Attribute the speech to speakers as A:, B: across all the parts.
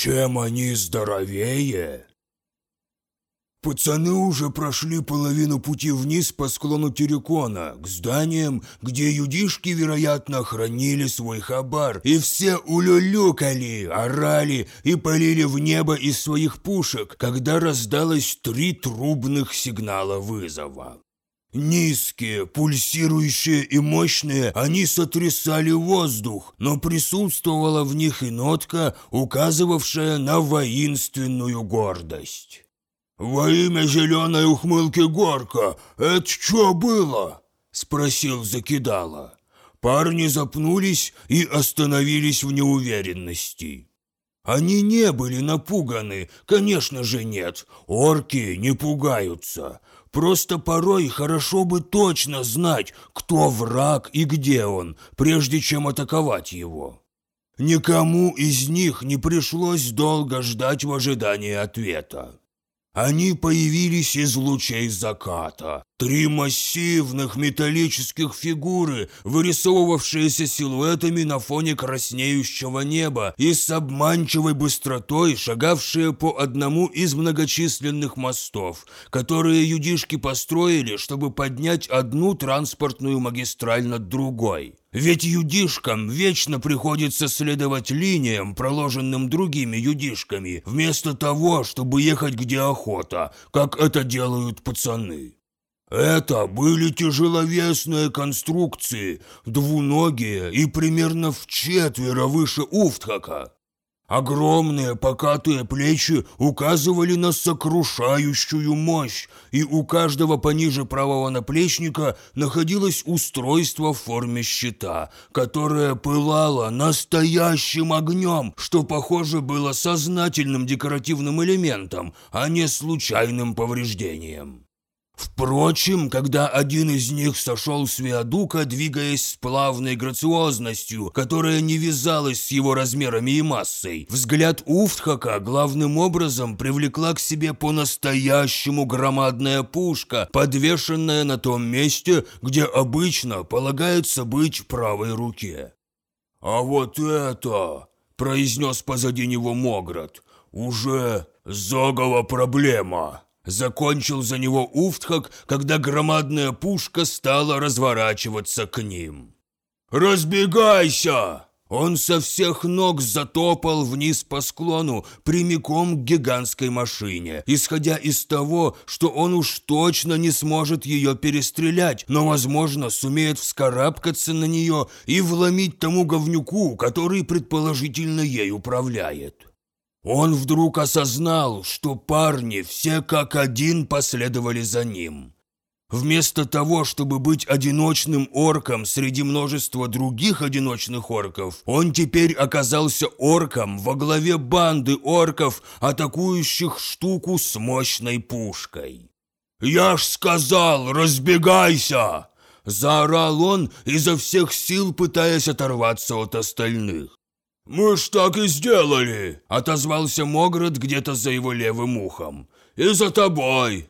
A: чем они здоровее?» Пацаны уже прошли половину пути вниз по склону Терекона, к зданиям, где юдишки, вероятно, хранили свой хабар, и все улюлюкали, орали и полили в небо из своих пушек, когда раздалось три трубных сигнала вызова. Низкие, пульсирующие и мощные, они сотрясали воздух, но присутствовала в них и нотка, указывавшая на воинственную гордость. «Во имя зеленой ухмылки Горка, это что было?» – спросил Закидала. Парни запнулись и остановились в неуверенности. Они не были напуганы, конечно же нет, орки не пугаются. Просто порой хорошо бы точно знать, кто враг и где он, прежде чем атаковать его. Никому из них не пришлось долго ждать в ожидании ответа. Они появились из лучей заката. Три массивных металлических фигуры, вырисовывавшиеся силуэтами на фоне краснеющего неба и с обманчивой быстротой шагавшие по одному из многочисленных мостов, которые юдишки построили, чтобы поднять одну транспортную магистраль над другой. Ведь юдишкам вечно приходится следовать линиям, проложенным другими юдишками, вместо того, чтобы ехать где охота, как это делают пацаны. Это были тяжеловесные конструкции, двуногие и примерно в четверо выше Уфтхака. Огромные покатые плечи указывали на сокрушающую мощь, и у каждого пониже правого наплечника находилось устройство в форме щита, которое пылало настоящим огнем, что, похоже, было сознательным декоративным элементом, а не случайным повреждением. Впрочем, когда один из них сошел с виадука, двигаясь с плавной грациозностью, которая не вязалась с его размерами и массой, взгляд Уфтхака главным образом привлекла к себе по-настоящему громадная пушка, подвешенная на том месте, где обычно полагается быть правой руке. «А вот это!» – произнес позади него Моград. «Уже зогова проблема!» Закончил за него Уфтхак, когда громадная пушка стала разворачиваться к ним. «Разбегайся!» Он со всех ног затопал вниз по склону, прямиком к гигантской машине, исходя из того, что он уж точно не сможет ее перестрелять, но, возможно, сумеет вскарабкаться на нее и вломить тому говнюку, который предположительно ей управляет. Он вдруг осознал, что парни все как один последовали за ним. Вместо того, чтобы быть одиночным орком среди множества других одиночных орков, он теперь оказался орком во главе банды орков, атакующих штуку с мощной пушкой. «Я ж сказал, разбегайся!» Заорал он, изо всех сил пытаясь оторваться от остальных. «Мы ж так и сделали!» – отозвался Моград где-то за его левым ухом. «И за тобой!»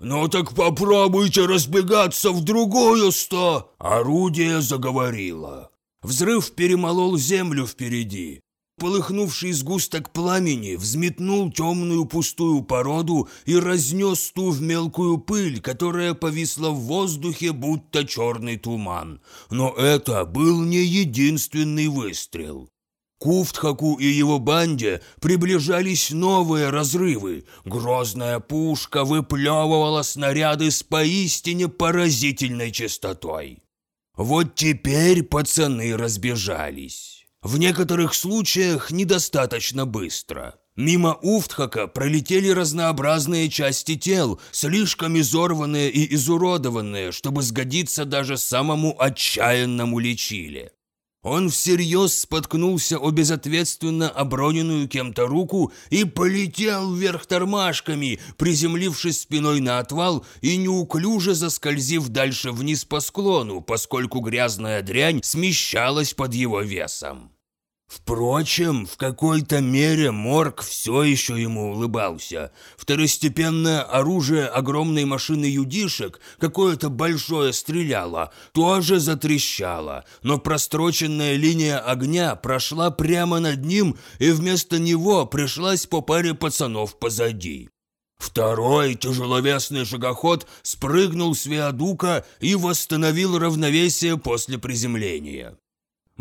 A: «Ну так попробуйте разбегаться в другую сто!» Орудие заговорило. Взрыв перемолол землю впереди. Полыхнувший сгусток пламени взметнул темную пустую породу и разнес ту в мелкую пыль, которая повисла в воздухе, будто черный туман. Но это был не единственный выстрел. К и его банде приближались новые разрывы. Грозная пушка выплевывала снаряды с поистине поразительной частотой. Вот теперь пацаны разбежались. В некоторых случаях недостаточно быстро. Мимо Уфтхака пролетели разнообразные части тел, слишком изорванные и изуродованные, чтобы сгодиться даже самому отчаянному лечиле. Он всерьез споткнулся о безответственно оброненную кем-то руку и полетел вверх тормашками, приземлившись спиной на отвал и неуклюже заскользив дальше вниз по склону, поскольку грязная дрянь смещалась под его весом. Впрочем, в какой-то мере Морг все еще ему улыбался. Второстепенное оружие огромной машины юдишек, какое-то большое стреляло, тоже затрещало, но простроченная линия огня прошла прямо над ним, и вместо него пришлась по паре пацанов позади. Второй тяжеловесный шагоход спрыгнул с виадука и восстановил равновесие после приземления.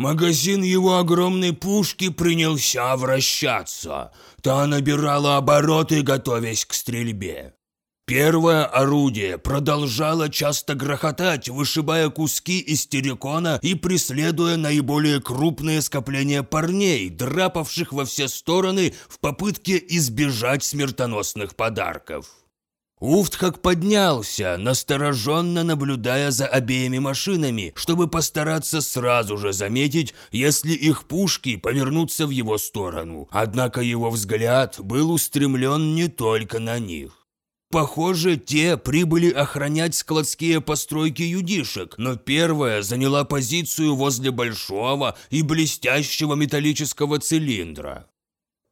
A: Магазин его огромной пушки принялся вращаться. Та набирала обороты, готовясь к стрельбе. Первое орудие продолжало часто грохотать, вышибая куски из террикона и преследуя наиболее крупные скопления парней, драпавших во все стороны в попытке избежать смертоносных подарков. Уфтхак поднялся, настороженно наблюдая за обеими машинами, чтобы постараться сразу же заметить, если их пушки повернутся в его сторону. Однако его взгляд был устремлен не только на них. Похоже, те прибыли охранять складские постройки юдишек, но первая заняла позицию возле большого и блестящего металлического цилиндра.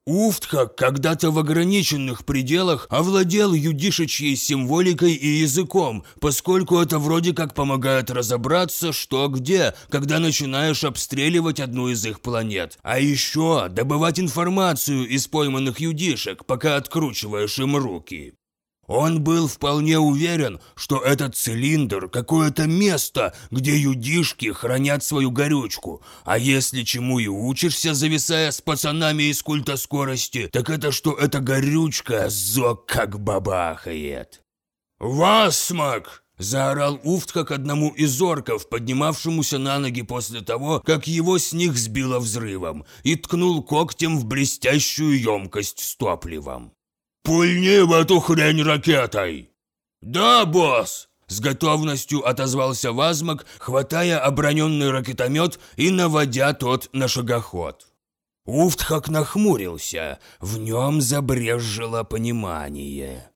A: Уфтха когда-то в ограниченных пределах овладел юдишечьей символикой и языком, поскольку это вроде как помогает разобраться, что где, когда начинаешь обстреливать одну из их планет. А еще добывать информацию из пойманных юдишек, пока откручиваешь им руки. Он был вполне уверен, что этот цилиндр – какое-то место, где юдишки хранят свою горючку. А если чему и учишься, зависая с пацанами из культа скорости, так это что эта горючка зок как бабахает. «Васмак!» – заорал Уфтха к одному из орков, поднимавшемуся на ноги после того, как его с них сбило взрывом, и ткнул когтем в блестящую емкость с топливом. «Пульни в эту хрень ракетой!» «Да, босс!» С готовностью отозвался Вазмак, хватая оброненный ракетомет и наводя тот на шагоход. Уфтхак нахмурился, в нем забрезжило понимание.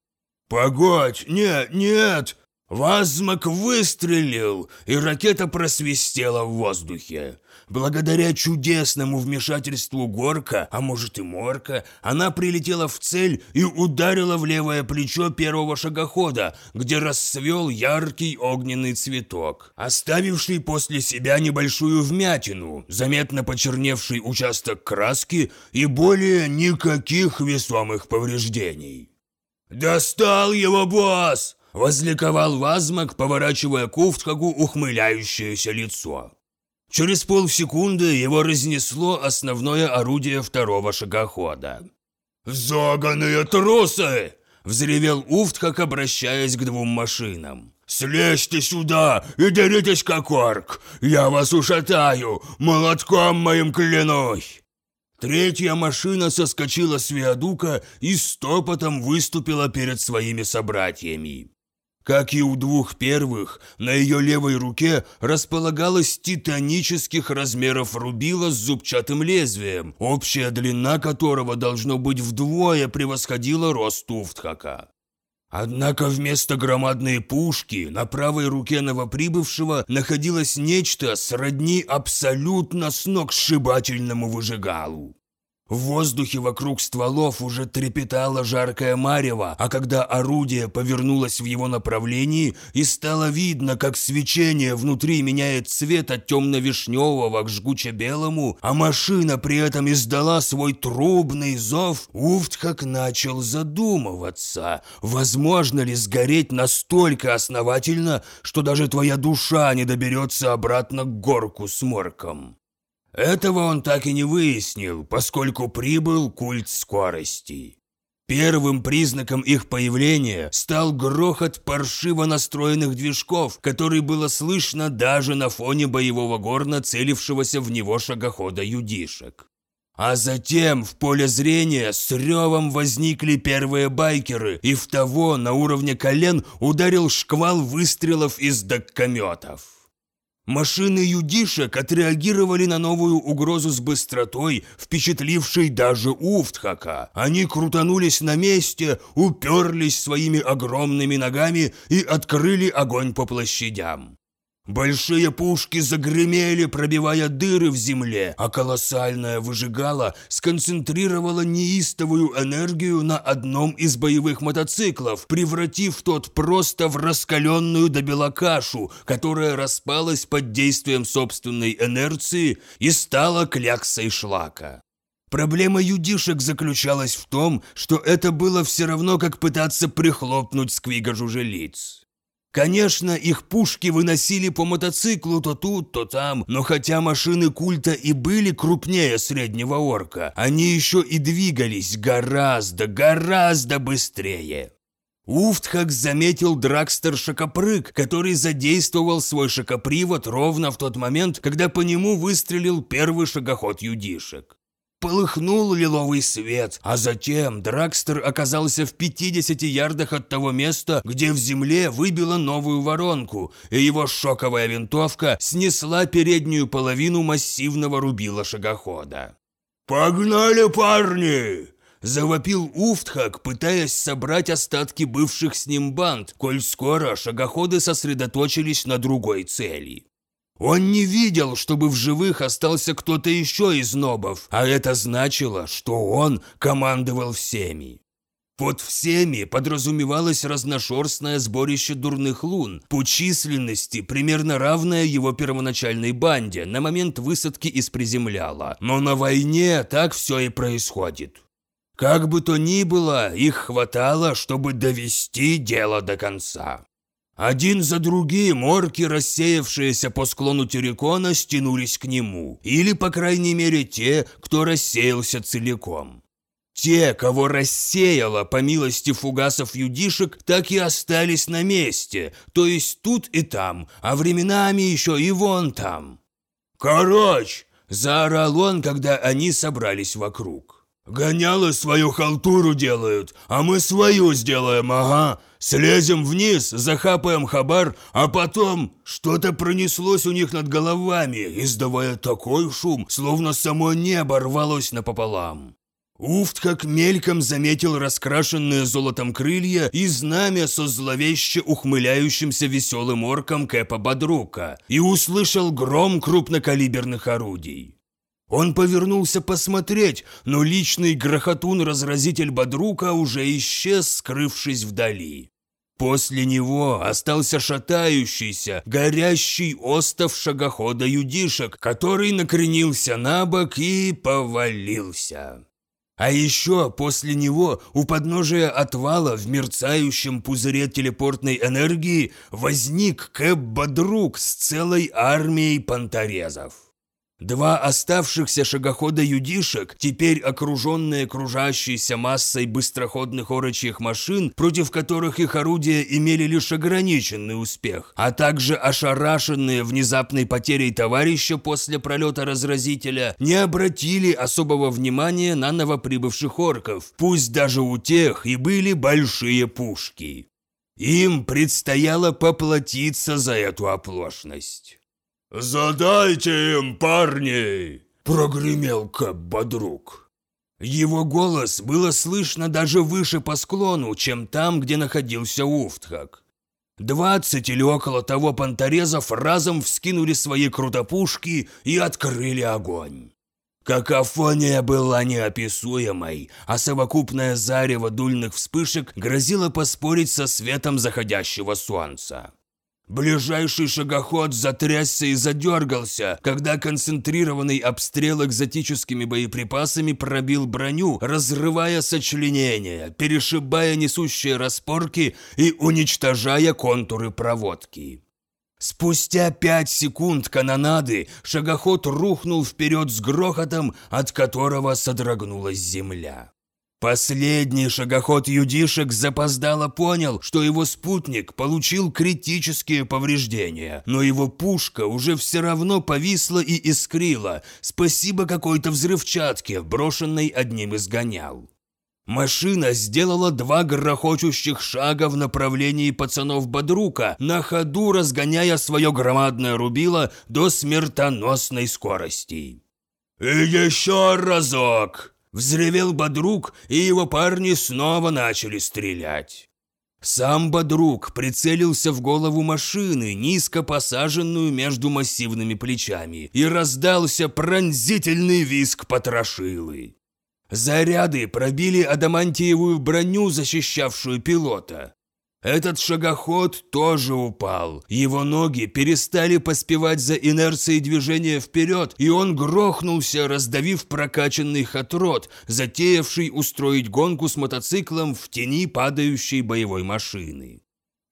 A: «Погодь, нет, нет!» Вазмак выстрелил, и ракета просвистела в воздухе. Благодаря чудесному вмешательству Горка, а может и Морка, она прилетела в цель и ударила в левое плечо первого шагохода, где расцвел яркий огненный цветок, оставивший после себя небольшую вмятину, заметно почерневший участок краски и более никаких весомых повреждений. «Достал его, босс!» Возликовал Вазмак, поворачивая к Уфтхагу ухмыляющееся лицо. Через полсекунды его разнесло основное орудие второго шагохода. «Заганые трусы!» – взревел Уфтхак, обращаясь к двум машинам. «Слезьте сюда и деритесь как орк! Я вас ушатаю, молотком моим клянусь!» Третья машина соскочила с виадука и стопотом выступила перед своими собратьями. Как и у двух первых, на ее левой руке располагалась титанических размеров рубила с зубчатым лезвием, общая длина которого должно быть вдвое превосходила рост Туфтхака. Однако вместо громадной пушки на правой руке новоприбывшего находилось нечто сродни абсолютно сногсшибательному выжигалу. В воздухе вокруг стволов уже трепетало жаркое марево, а когда орудие повернулось в его направлении и стало видно, как свечение внутри меняет цвет от темно-вишневого к жгуче-белому, а машина при этом издала свой трубный зов, Уфтхак начал задумываться, возможно ли сгореть настолько основательно, что даже твоя душа не доберется обратно к горку с морком. Этого он так и не выяснил, поскольку прибыл культ скорости. Первым признаком их появления стал грохот паршиво настроенных движков, который было слышно даже на фоне боевого горна, целившегося в него шагохода юдишек. А затем в поле зрения с ревом возникли первые байкеры, и в того на уровне колен ударил шквал выстрелов из доккометов. Машины юдишек отреагировали на новую угрозу с быстротой, впечатлившей даже Уфтхака. Они крутанулись на месте, уперлись своими огромными ногами и открыли огонь по площадям. Большие пушки загремели, пробивая дыры в земле, а колоссальная выжигала сконцентрировала неистовую энергию на одном из боевых мотоциклов, превратив тот просто в раскаленную до бела кашу, которая распалась под действием собственной инерции и стала кляксой шлака. Проблема юдишек заключалась в том, что это было все равно, как пытаться прихлопнуть сквига жужелиц. Конечно, их пушки выносили по мотоциклу то тут, то там, но хотя машины культа и были крупнее среднего орка, они еще и двигались гораздо, гораздо быстрее. Уфтхак заметил дракстер шокопрыг, который задействовал свой шокопривод ровно в тот момент, когда по нему выстрелил первый шагоход юдишек. Полыхнул лиловый свет, а затем Дракстер оказался в 50 ярдах от того места, где в земле выбила новую воронку, и его шоковая винтовка снесла переднюю половину массивного рубила шагохода. «Погнали, парни!» Завопил Уфтхак, пытаясь собрать остатки бывших с ним банд, коль скоро шагоходы сосредоточились на другой цели. Он не видел, чтобы в живых остался кто-то еще из нобов, а это значило, что он командовал всеми. Под всеми подразумевалось разношерстное сборище дурных лун, по численности примерно равное его первоначальной банде на момент высадки из приземляла. Но на войне так все и происходит. Как бы то ни было, их хватало, чтобы довести дело до конца. Один за другим орки, рассеявшиеся по склону Терекона, стянулись к нему, или, по крайней мере, те, кто рассеялся целиком. Те, кого рассеяло по милости фугасов-юдишек, так и остались на месте, то есть тут и там, а временами еще и вон там. «Короче!» – заорал он, когда они собрались вокруг. «Гонялы свою халтуру делают, а мы свою сделаем, ага. Слезем вниз, захапаем хабар, а потом что-то пронеслось у них над головами, издавая такой шум, словно само небо рвалось напополам». Уфт как мельком заметил раскрашенные золотом крылья и знамя со зловеще ухмыляющимся веселым орком Кэпа Бадрука и услышал гром крупнокалиберных орудий. Он повернулся посмотреть, но личный грохотун-разразитель Бодрука уже исчез, скрывшись вдали. После него остался шатающийся, горящий остов шагохода юдишек, который накренился на бок и повалился. А еще после него у подножия отвала в мерцающем пузыре телепортной энергии возник Кэп Бодрук с целой армией понторезов. Два оставшихся шагохода юдишек, теперь окруженные кружащейся массой быстроходных орочьих машин, против которых их орудия имели лишь ограниченный успех, а также ошарашенные внезапной потерей товарища после пролета разразителя, не обратили особого внимания на новоприбывших орков, пусть даже у тех и были большие пушки. Им предстояло поплатиться за эту оплошность. «Задайте им, парни!» – прогремел Кэп Бодрук. Его голос было слышно даже выше по склону, чем там, где находился Уфтхак. Двадцать или около того понторезов разом вскинули свои крутопушки и открыли огонь. Какофония была неописуемой, а совокупное зарево дульных вспышек грозило поспорить со светом заходящего солнца. Ближайший шагоход затрясся и задергался, когда концентрированный обстрел экзотическими боеприпасами пробил броню, разрывая сочленения, перешибая несущие распорки и уничтожая контуры проводки. Спустя пять секунд канонады шагоход рухнул вперед с грохотом, от которого содрогнулась земля. Последний шагоход юдишек запоздало понял, что его спутник получил критические повреждения, но его пушка уже все равно повисла и искрила, спасибо какой-то взрывчатке, брошенной одним из гонял. Машина сделала два грохочущих шага в направлении пацанов Бодрука, на ходу разгоняя свое громадное рубило до смертоносной скорости. «И еще разок!» Взревел Бодрук, и его парни снова начали стрелять. Сам Бодрук прицелился в голову машины, низко посаженную между массивными плечами, и раздался пронзительный визг потрошилы. Заряды пробили адамантиевую броню, защищавшую пилота. Этот шагоход тоже упал. Его ноги перестали поспевать за инерцией движения вперед, и он грохнулся, раздавив прокачанный хатрот, затеявший устроить гонку с мотоциклом в тени падающей боевой машины.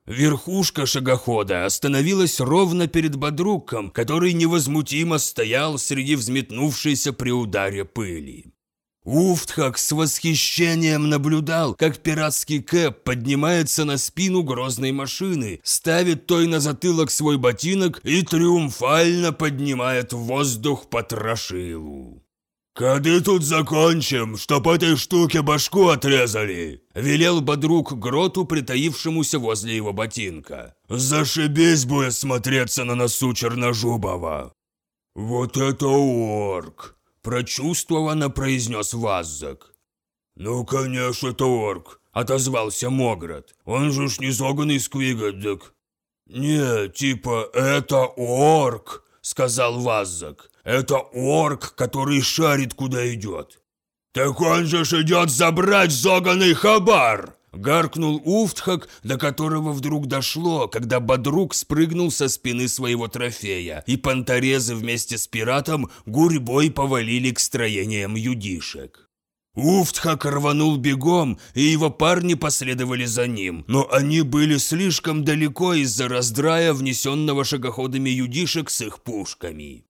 A: Верхушка шагохода остановилась ровно перед Бодруком, который невозмутимо стоял среди взметнувшейся при ударе пыли. Уфтхак с восхищением наблюдал, как пиратский Кэп поднимается на спину грозной машины, ставит той на затылок свой ботинок и триумфально поднимает в воздух потрошилу. «Кады тут закончим, чтоб этой штуке башку отрезали!» Велел Бодрук Гроту, притаившемуся возле его ботинка. «Зашибись будет смотреться на носу Черножубова!» «Вот это орк!» Прочувствованно произнес Ваззак. «Ну, конечно, орк», — отозвался Моград. «Он же ж не зоганный сквигадок». «Не, типа, это орк», — сказал Ваззак. «Это орк, который шарит, куда идет». «Так он же ж идет забрать зоганый хабар!» Гаркнул Уфтхак, до которого вдруг дошло, когда Бодрук спрыгнул со спины своего трофея, и понторезы вместе с пиратом гурьбой повалили к строениям юдишек. Уфтхак рванул бегом, и его парни последовали за ним, но они были слишком далеко из-за раздрая, внесенного шагоходами юдишек с их пушками.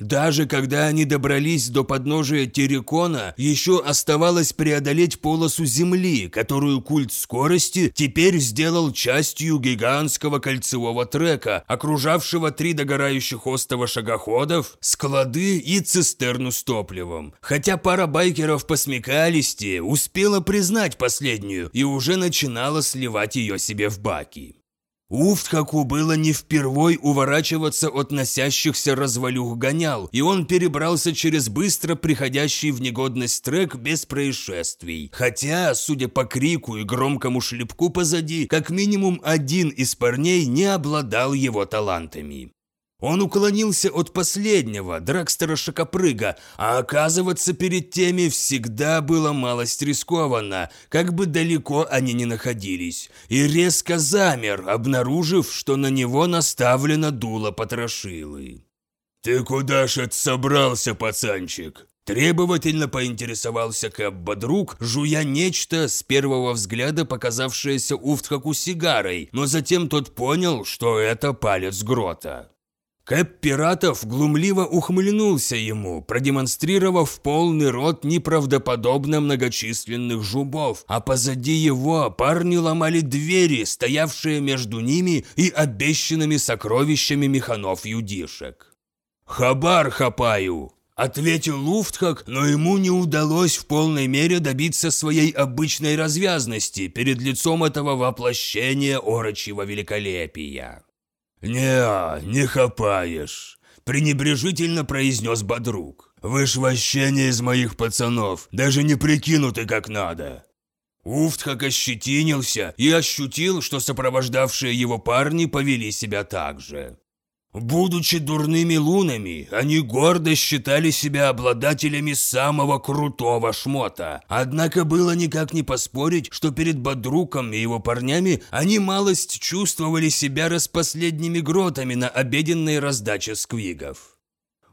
A: Даже когда они добрались до подножия Терекона, еще оставалось преодолеть полосу земли, которую культ скорости теперь сделал частью гигантского кольцевого трека, окружавшего три догорающих остова шагоходов, склады и цистерну с топливом. Хотя пара байкеров по смекалисти успела признать последнюю и уже начинала сливать ее себе в баки. Уфтхаку было не впервой уворачиваться от носящихся развалюх гонял, и он перебрался через быстро приходящий в негодность трек без происшествий. Хотя, судя по крику и громкому шлепку позади, как минимум один из парней не обладал его талантами. Он уклонился от последнего, Дракстера Шокопрыга, а оказываться перед теми всегда было малость рискованно, как бы далеко они ни находились, и резко замер, обнаружив, что на него наставлено дуло потрошилы. «Ты куда ж это собрался, пацанчик?» Требовательно поинтересовался Кэп Бодрук, жуя нечто, с первого взгляда показавшееся Уфтхаку сигарой, но затем тот понял, что это палец грота. Кэп Пиратов глумливо ухмыльнулся ему, продемонстрировав полный рот неправдоподобно многочисленных жубов, а позади его парни ломали двери, стоявшие между ними и обещанными сокровищами механов-юдишек. «Хабар хапаю!» – ответил Луфтхак, но ему не удалось в полной мере добиться своей обычной развязности перед лицом этого воплощения орочьего великолепия. «Не, не хапаешь», – пренебрежительно произнес Бодрук. «Вы ж вообще не из моих пацанов, даже не прикинуты как надо». Уфтхак ощетинился и ощутил, что сопровождавшие его парни повели себя так же. Будучи дурными лунами, они гордо считали себя обладателями самого крутого шмота. Однако было никак не поспорить, что перед Бодруком и его парнями они малость чувствовали себя распоследними гротами на обеденной раздаче сквигов.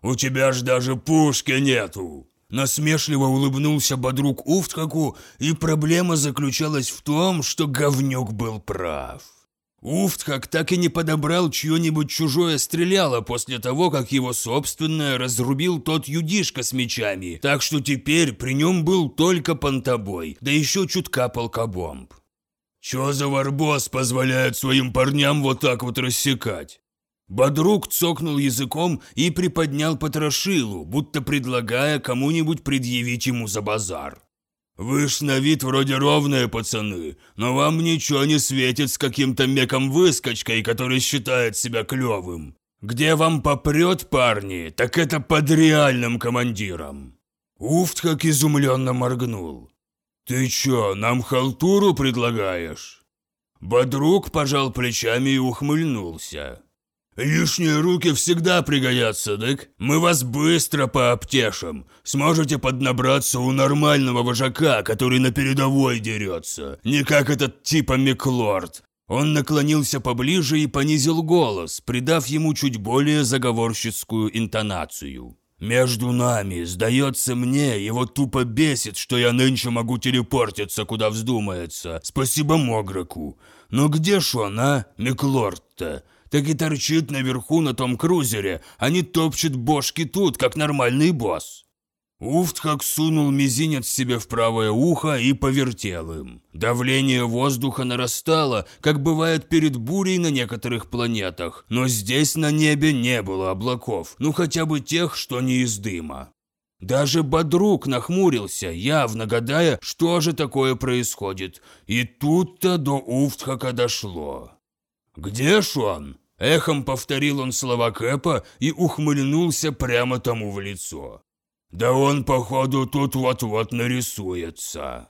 A: «У тебя ж даже пушки нету!» Насмешливо улыбнулся Бодрук Уфтхаку, и проблема заключалась в том, что говнюк был прав. Уфтхак так и не подобрал чье-нибудь чужое стреляло после того, как его собственное разрубил тот юдишка с мечами, так что теперь при нем был только понтобой, да еще чутка полкобомб. Чё за варбос позволяет своим парням вот так вот рассекать? Бодрук цокнул языком и приподнял потрошилу, будто предлагая кому-нибудь предъявить ему за базар. «Вы на вид вроде ровные пацаны, но вам ничего не светит с каким-то меком-выскочкой, который считает себя клёвым. Где вам попрет, парни, так это под реальным командиром». Уфт как изумленно моргнул. «Ты чё, нам халтуру предлагаешь?» Бодрук пожал плечами и ухмыльнулся. «Лишние руки всегда пригодятся, дык. Мы вас быстро пообтешим. Сможете поднабраться у нормального вожака, который на передовой дерется. Не как этот типа Миклорд». Он наклонился поближе и понизил голос, придав ему чуть более заговорщицкую интонацию. «Между нами, сдается мне, его тупо бесит, что я нынче могу телепортиться, куда вздумается. Спасибо Мограку. Но где ж он, а, Миклорд-то? Так и торчит наверху на том крузере, а не топчет бошки тут, как нормальный босс». Уфтхак сунул мизинец себе в правое ухо и повертел им. Давление воздуха нарастало, как бывает перед бурей на некоторых планетах, но здесь на небе не было облаков, ну хотя бы тех, что не из дыма. Даже Бодрук нахмурился, явно гадая, что же такое происходит, и тут-то до Уфтхака дошло. «Где ж он?» Эхом повторил он слова Кэпа и ухмыльнулся прямо тому в лицо. Да он, походу, тут вот-вот нарисуется.